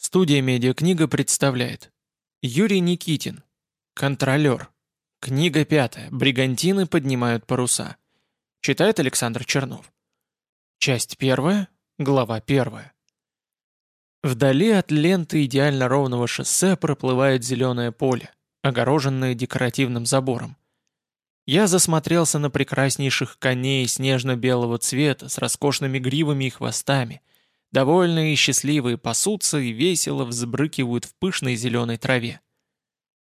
Студия «Медиакнига» представляет Юрий Никитин Контролер Книга пятая. Бригантины поднимают паруса. Читает Александр Чернов. Часть первая. Глава первая. Вдали от ленты идеально ровного шоссе проплывает зеленое поле, огороженное декоративным забором. Я засмотрелся на прекраснейших коней снежно-белого цвета с роскошными гривами и хвостами – Довольные и счастливые пасутся и весело взбрыкивают в пышной зеленой траве.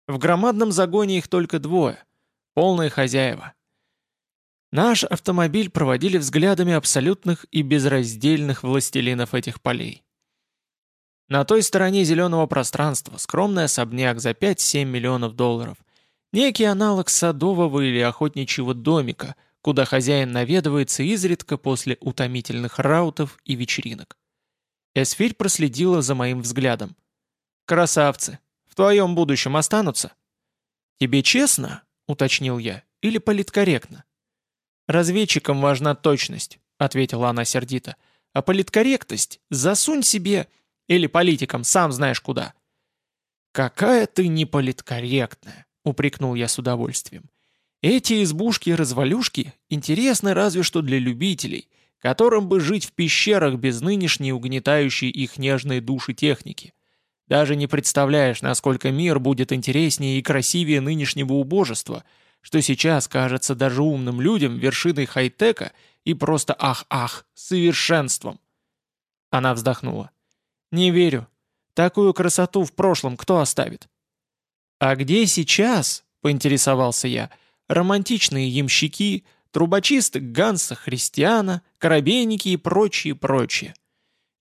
В громадном загоне их только двое. Полные хозяева. Наш автомобиль проводили взглядами абсолютных и безраздельных властелинов этих полей. На той стороне зеленого пространства скромный особняк за 5-7 миллионов долларов. Некий аналог садового или охотничьего домика, куда хозяин наведывается изредка после утомительных раутов и вечеринок. Эсфирь проследила за моим взглядом. «Красавцы! В твоем будущем останутся?» «Тебе честно?» — уточнил я. «Или политкорректно?» «Разведчикам важна точность», — ответила она сердито. «А политкорректность засунь себе... Или политикам, сам знаешь куда». «Какая ты неполиткорректная», — упрекнул я с удовольствием. «Эти избушки-развалюшки интересны разве что для любителей, которым бы жить в пещерах без нынешней угнетающей их нежные души техники. Даже не представляешь, насколько мир будет интереснее и красивее нынешнего убожества, что сейчас кажется даже умным людям вершиной хай-тека и просто ах-ах, совершенством. Она вздохнула. «Не верю. Такую красоту в прошлом кто оставит?» «А где сейчас?» — поинтересовался я. «Романтичные ямщики, Трубочисты Ганса, Христиана, Коробейники и прочие, прочие.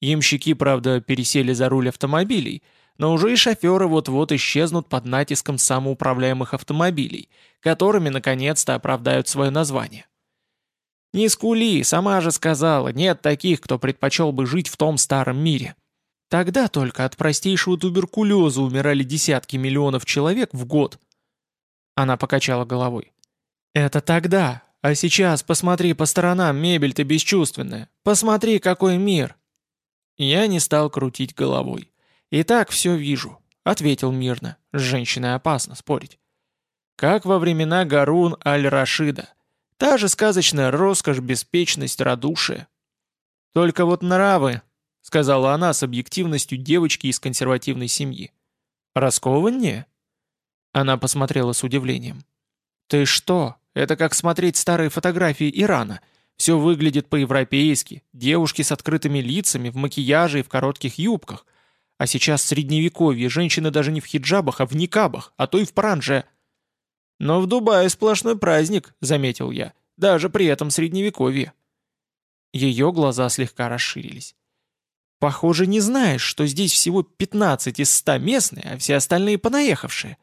Ямщики, правда, пересели за руль автомобилей, но уже и шоферы вот-вот исчезнут под натиском самоуправляемых автомобилей, которыми наконец-то оправдают свое название. «Не скули, сама же сказала, нет таких, кто предпочел бы жить в том старом мире». Тогда только от простейшего туберкулеза умирали десятки миллионов человек в год. Она покачала головой. «Это тогда, а сейчас посмотри по сторонам, мебель-то бесчувственная. Посмотри, какой мир!» Я не стал крутить головой. «И так все вижу», — ответил мирно. С женщиной опасно спорить. Как во времена Гарун аль-Рашида. Та же сказочная роскошь, беспечность, радушие. «Только вот нравы», — сказала она с объективностью девочки из консервативной семьи. «Раскованнее?» Она посмотрела с удивлением. «Ты что, это как смотреть старые фотографии Ирана. Все выглядит по-европейски, девушки с открытыми лицами, в макияже и в коротких юбках. А сейчас средневековье, женщины даже не в хиджабах, а в никабах, а то и в паранже. «Но в Дубае сплошной праздник», — заметил я, — «даже при этом средневековье». Ее глаза слегка расширились. «Похоже, не знаешь, что здесь всего 15 из 100 местные, а все остальные понаехавшие.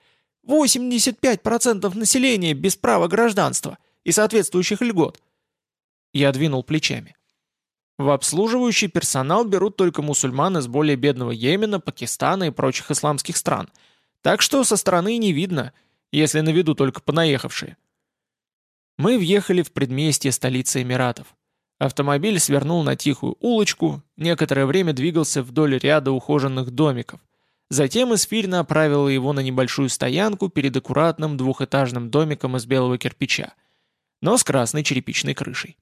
85% населения без права гражданства и соответствующих льгот. Я двинул плечами. В обслуживающий персонал берут только мусульман из более бедного Йемена, Пакистана и прочих исламских стран. Так что со стороны не видно, если на виду только понаехавшие. Мы въехали в предместье столицы Эмиратов. Автомобиль свернул на тихую улочку, некоторое время двигался вдоль ряда ухоженных домиков. Затем Эсфирь направила его на небольшую стоянку перед аккуратным двухэтажным домиком из белого кирпича, но с красной черепичной крышей.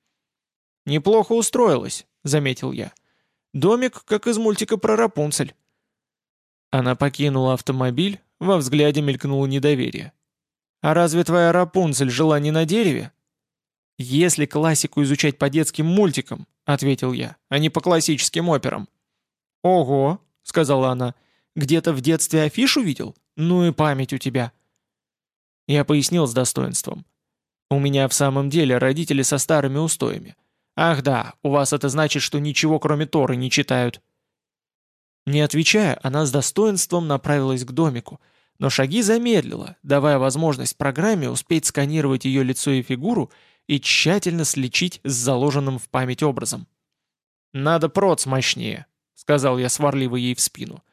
«Неплохо устроилась», — заметил я. «Домик, как из мультика про Рапунцель». Она покинула автомобиль, во взгляде мелькнуло недоверие. «А разве твоя Рапунцель жила не на дереве?» «Если классику изучать по детским мультикам», — ответил я, — «а не по классическим операм». «Ого», — сказала она, — где-то в детстве афишу видел? Ну и память у тебя». Я пояснил с достоинством. «У меня в самом деле родители со старыми устоями. Ах да, у вас это значит, что ничего кроме Торы не читают». Не отвечая, она с достоинством направилась к домику, но шаги замедлила, давая возможность программе успеть сканировать ее лицо и фигуру и тщательно сличить с заложенным в память образом. «Надо проц мощнее», — сказал я сварливо ей в спину.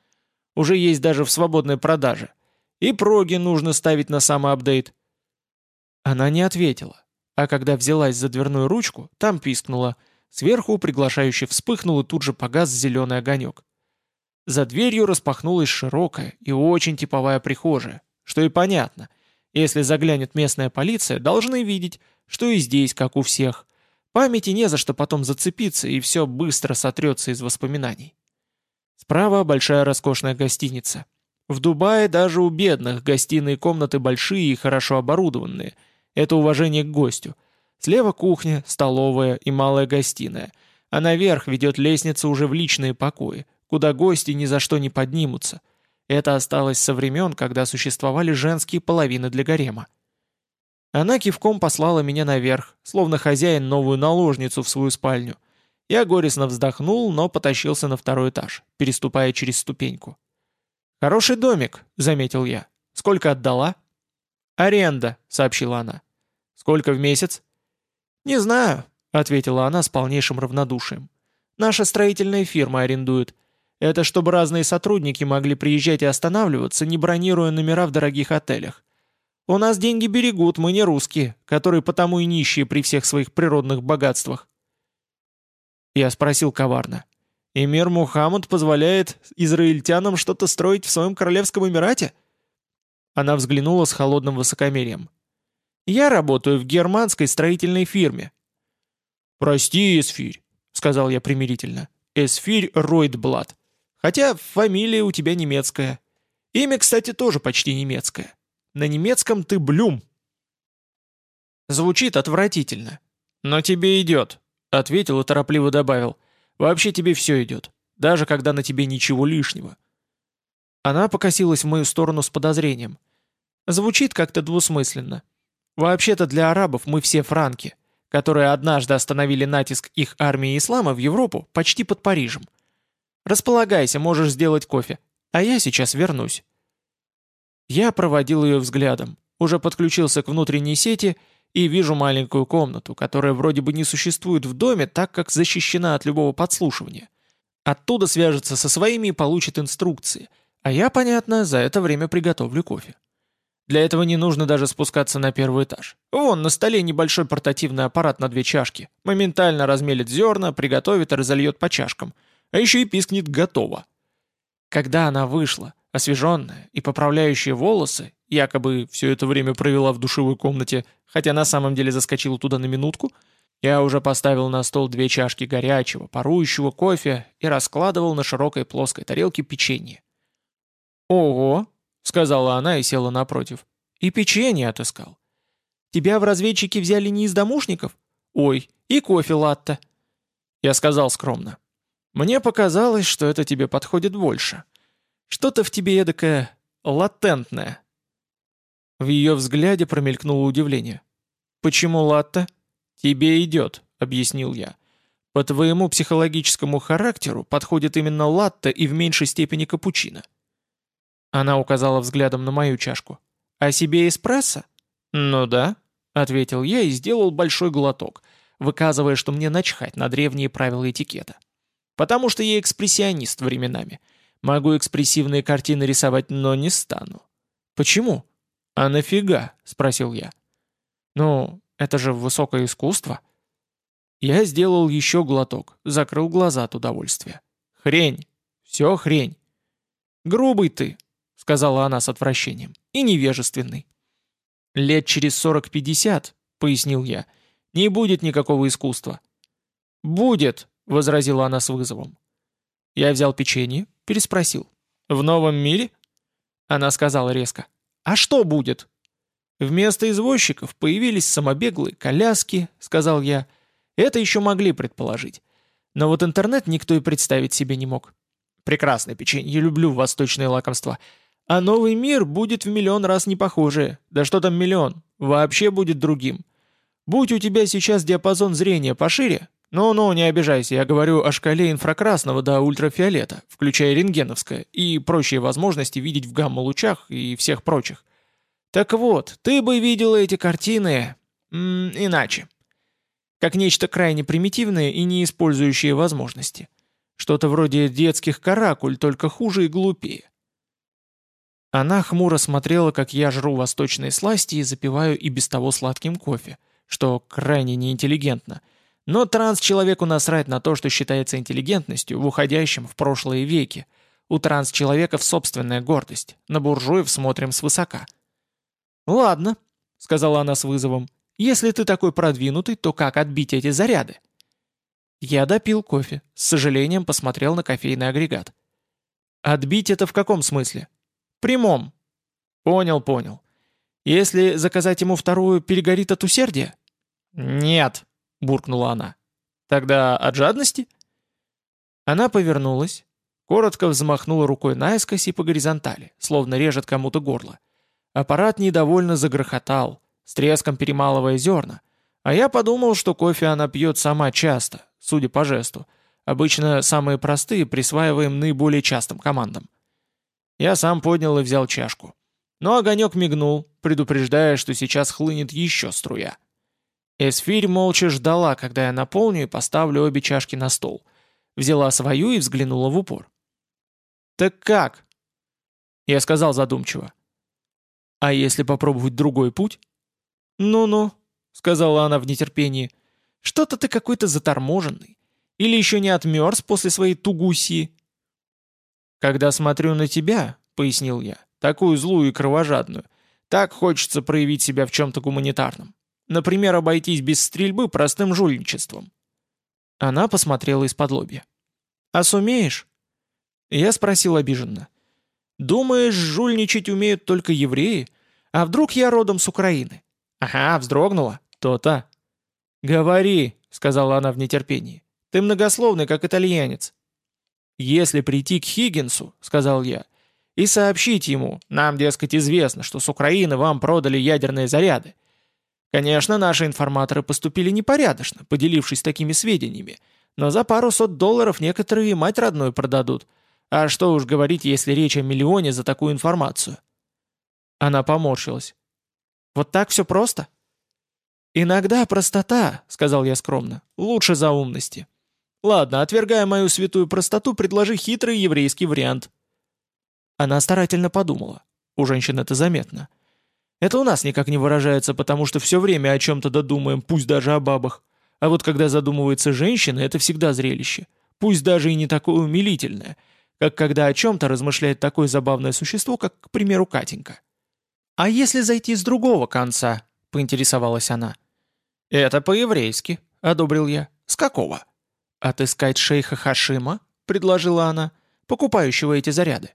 Уже есть даже в свободной продаже. И проги нужно ставить на самоапдейт. Она не ответила, а когда взялась за дверную ручку, там пискнула. Сверху приглашающе вспыхнул и тут же погас зеленый огонек. За дверью распахнулась широкая и очень типовая прихожая, что и понятно. Если заглянет местная полиция, должны видеть, что и здесь, как у всех. Памяти не за что потом зацепиться, и все быстро сотрется из воспоминаний. Справа большая роскошная гостиница. В Дубае даже у бедных гостиные комнаты большие и хорошо оборудованные. Это уважение к гостю. Слева кухня, столовая и малая гостиная. А наверх ведет лестница уже в личные покои, куда гости ни за что не поднимутся. Это осталось со времен, когда существовали женские половины для гарема. Она кивком послала меня наверх, словно хозяин новую наложницу в свою спальню. Я горестно вздохнул, но потащился на второй этаж, переступая через ступеньку. «Хороший домик», — заметил я. «Сколько отдала?» «Аренда», — сообщила она. «Сколько в месяц?» «Не знаю», — ответила она с полнейшим равнодушием. «Наша строительная фирма арендует. Это чтобы разные сотрудники могли приезжать и останавливаться, не бронируя номера в дорогих отелях. У нас деньги берегут, мы не русские, которые потому и нищие при всех своих природных богатствах». Я спросил коварно. «Эмир Мухаммад позволяет израильтянам что-то строить в своем королевском эмирате?» Она взглянула с холодным высокомерием. «Я работаю в германской строительной фирме». «Прости, Эсфирь», — сказал я примирительно. «Эсфирь Ройтблат. Хотя фамилия у тебя немецкая. Имя, кстати, тоже почти немецкое. На немецком ты Блюм. Звучит отвратительно. Но тебе идет, ответил и торопливо добавил. Вообще тебе все идет, даже когда на тебе ничего лишнего. Она покосилась в мою сторону с подозрением. Звучит как-то двусмысленно. Вообще-то для арабов мы все франки, которые однажды остановили натиск их армии ислама в Европу почти под Парижем. Располагайся, можешь сделать кофе. А я сейчас вернусь». Я проводил ее взглядом, уже подключился к внутренней сети и вижу маленькую комнату, которая вроде бы не существует в доме, так как защищена от любого подслушивания. Оттуда свяжется со своими и получит инструкции, а я, понятно, за это время приготовлю кофе. Для этого не нужно даже спускаться на первый этаж. Вон, на столе небольшой портативный аппарат на две чашки. Моментально размелит зерна, приготовит и разольет по чашкам – а еще и пискнет «готово». Когда она вышла, освеженная и поправляющая волосы, якобы все это время провела в душевой комнате, хотя на самом деле заскочила туда на минутку, я уже поставил на стол две чашки горячего, парующего кофе и раскладывал на широкой плоской тарелке печенье. «Ого!» — сказала она и села напротив. «И печенье отыскал. Тебя в разведчики взяли не из домушников? Ой, и кофе латте!» Я сказал скромно. Мне показалось, что это тебе подходит больше. Что-то в тебе эдакое латентное». В ее взгляде промелькнуло удивление. «Почему латте?» «Тебе идет», — объяснил я. «По твоему психологическому характеру подходит именно латте и в меньшей степени капучино». Она указала взглядом на мою чашку. «А себе эспрессо?» «Ну да», — ответил я и сделал большой глоток, выказывая, что мне начхать на древние правила этикета. Потому что я экспрессионист временами. Могу экспрессивные картины рисовать, но не стану. Почему? А нафига? Спросил я. Ну, это же высокое искусство. Я сделал еще глоток, закрыл глаза от удовольствия. Хрень. Все хрень. Грубый ты, сказала она с отвращением, и невежественный. Лет через сорок-пятьдесят, пояснил я, не будет никакого искусства. Будет, — возразила она с вызовом. Я взял печенье, переспросил. «В новом мире?» Она сказала резко. «А что будет?» «Вместо извозчиков появились самобеглые коляски», — сказал я. «Это еще могли предположить. Но вот интернет никто и представить себе не мог. Прекрасное печенье, люблю восточные лакомства. А новый мир будет в миллион раз не похожее. Да что там миллион? Вообще будет другим. Будь у тебя сейчас диапазон зрения пошире, «Ну-ну, не обижайся, я говорю о шкале инфракрасного до ультрафиолета, включая рентгеновское, и прочие возможности видеть в гамма-лучах и всех прочих. Так вот, ты бы видела эти картины... М -м, иначе. Как нечто крайне примитивное и не использующее возможности. Что-то вроде детских каракуль, только хуже и глупее». Она хмуро смотрела, как я жру восточные сласти и запиваю и без того сладким кофе, что крайне неинтеллигентно — но транс-человеку насрать на то, что считается интеллигентностью в уходящем в прошлые веки. У транс-человеков собственная гордость, на буржуев смотрим свысока. «Ладно», — сказала она с вызовом, — «если ты такой продвинутый, то как отбить эти заряды?» Я допил кофе, с сожалением посмотрел на кофейный агрегат. «Отбить это в каком смысле?» «Прямом». «Понял, понял. Если заказать ему вторую, перегорит от усердия?» «Нет», — буркнула она. «Тогда от жадности?» Она повернулась, коротко взмахнула рукой наискось и по горизонтали, словно режет кому-то горло. Аппарат недовольно загрохотал, с треском перемалывая зерна, а я подумал, что кофе она пьет сама часто, судя по жесту. Обычно самые простые присваиваем наиболее частым командам. Я сам поднял и взял чашку. Но огонек мигнул, предупреждая, что сейчас хлынет еще струя. Эсфирь молча ждала, когда я наполню и поставлю обе чашки на стол. Взяла свою и взглянула в упор. «Так как?» Я сказал задумчиво. «А если попробовать другой путь?» «Ну-ну», — сказала она в нетерпении, — «что-то ты какой-то заторможенный. Или еще не отмерз после своей тугусии?» «Когда смотрю на тебя», — пояснил я, — «такую злую и кровожадную, так хочется проявить себя в чем-то гуманитарном. Например, обойтись без стрельбы простым жульничеством». Она посмотрела из-под лобья. «А сумеешь?» Я спросил обиженно. «Думаешь, жульничать умеют только евреи? А вдруг я родом с Украины?» «Ага, вздрогнула. То-то». «Говори», — сказала она в нетерпении. «Ты многословный, как итальянец». «Если прийти к Хиггинсу», — сказал я, — «и сообщить ему, нам, дескать, известно, что с Украины вам продали ядерные заряды. Конечно, наши информаторы поступили непорядочно, поделившись такими сведениями, но за пару сот долларов некоторые мать родную продадут. А что уж говорить, если речь о миллионе за такую информацию?» Она поморщилась. «Вот так все просто?» «Иногда простота», — сказал я скромно, — «лучше за умности». «Ладно, отвергая мою святую простоту, предложи хитрый еврейский вариант». Она старательно подумала. У женщин это заметно. Это у нас никак не выражается, потому что все время о чем-то додумаем, пусть даже о бабах. А вот когда задумывается женщина, это всегда зрелище. Пусть даже и не такое умилительное, как когда о чем-то размышляет такое забавное существо, как, к примеру, Катенька. «А если зайти с другого конца?» — поинтересовалась она. «Это по-еврейски», — одобрил я. «С какого?» «Отыскать шейха Хашима?» — предложила она, покупающего эти заряды.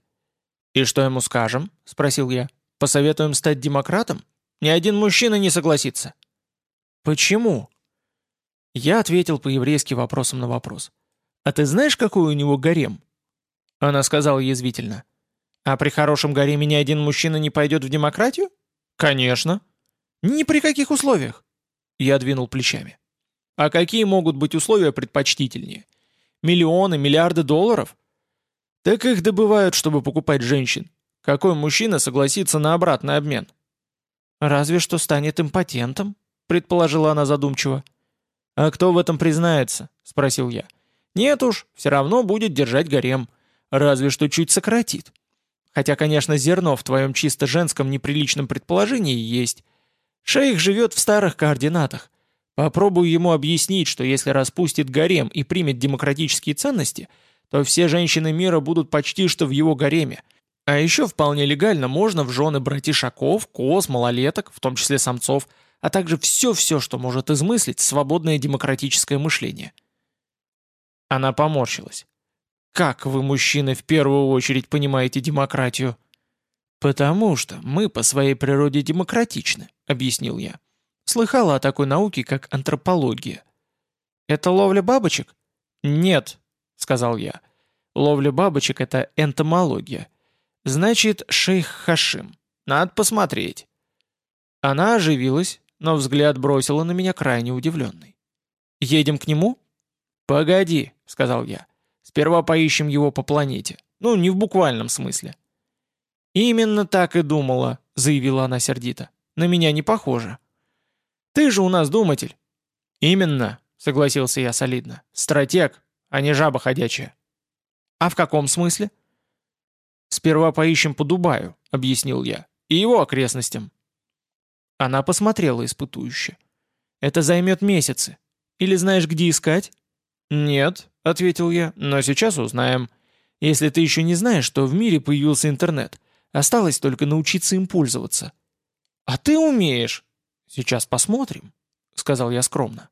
«И что ему скажем?» — спросил я. «Посоветуем стать демократом? Ни один мужчина не согласится». «Почему?» Я ответил по-еврейски вопросом на вопрос. «А ты знаешь, какой у него гарем?» Она сказала язвительно. «А при хорошем гареме ни один мужчина не пойдет в демократию?» «Конечно». «Ни при каких условиях». Я двинул плечами. А какие могут быть условия предпочтительнее? Миллионы, миллиарды долларов? Так их добывают, чтобы покупать женщин. Какой мужчина согласится на обратный обмен? Разве что станет импотентом, предположила она задумчиво. А кто в этом признается? Спросил я. Нет уж, все равно будет держать гарем. Разве что чуть сократит. Хотя, конечно, зерно в твоем чисто женском неприличном предположении есть. Шейх живет в старых координатах. Попробую ему объяснить, что если распустит гарем и примет демократические ценности, то все женщины мира будут почти что в его гареме. А еще вполне легально можно в жены брать ишаков, коз, малолеток, в том числе самцов, а также все-все, что может измыслить свободное демократическое мышление. Она поморщилась. «Как вы, мужчины, в первую очередь понимаете демократию?» «Потому что мы по своей природе демократичны», — объяснил я. Слыхала о такой науке, как антропология. Это ловля бабочек? Нет, сказал я. Ловля бабочек — это энтомология. Значит, шейх Хашим. Надо посмотреть. Она оживилась, но взгляд бросила на меня крайне удивленный. «Едем к нему?» «Погоди», — сказал я. «Сперва поищем его по планете. Ну, не в буквальном смысле». «Именно так и думала», — заявила она сердито. «На меня не похоже». Ты же у нас думатель». «Именно», — согласился я солидно. «Стратег, а не жаба ходячая». «А в каком смысле?» «Сперва поищем по Дубаю», — объяснил я, — «и его окрестностям». Она посмотрела испытующе. «Это займет месяцы. Или знаешь, где искать?» «Нет», — ответил я, — «но сейчас узнаем. Если ты еще не знаешь, что в мире появился интернет, осталось только научиться им пользоваться. А ты умеешь. Сейчас посмотрим, сказал я скромно.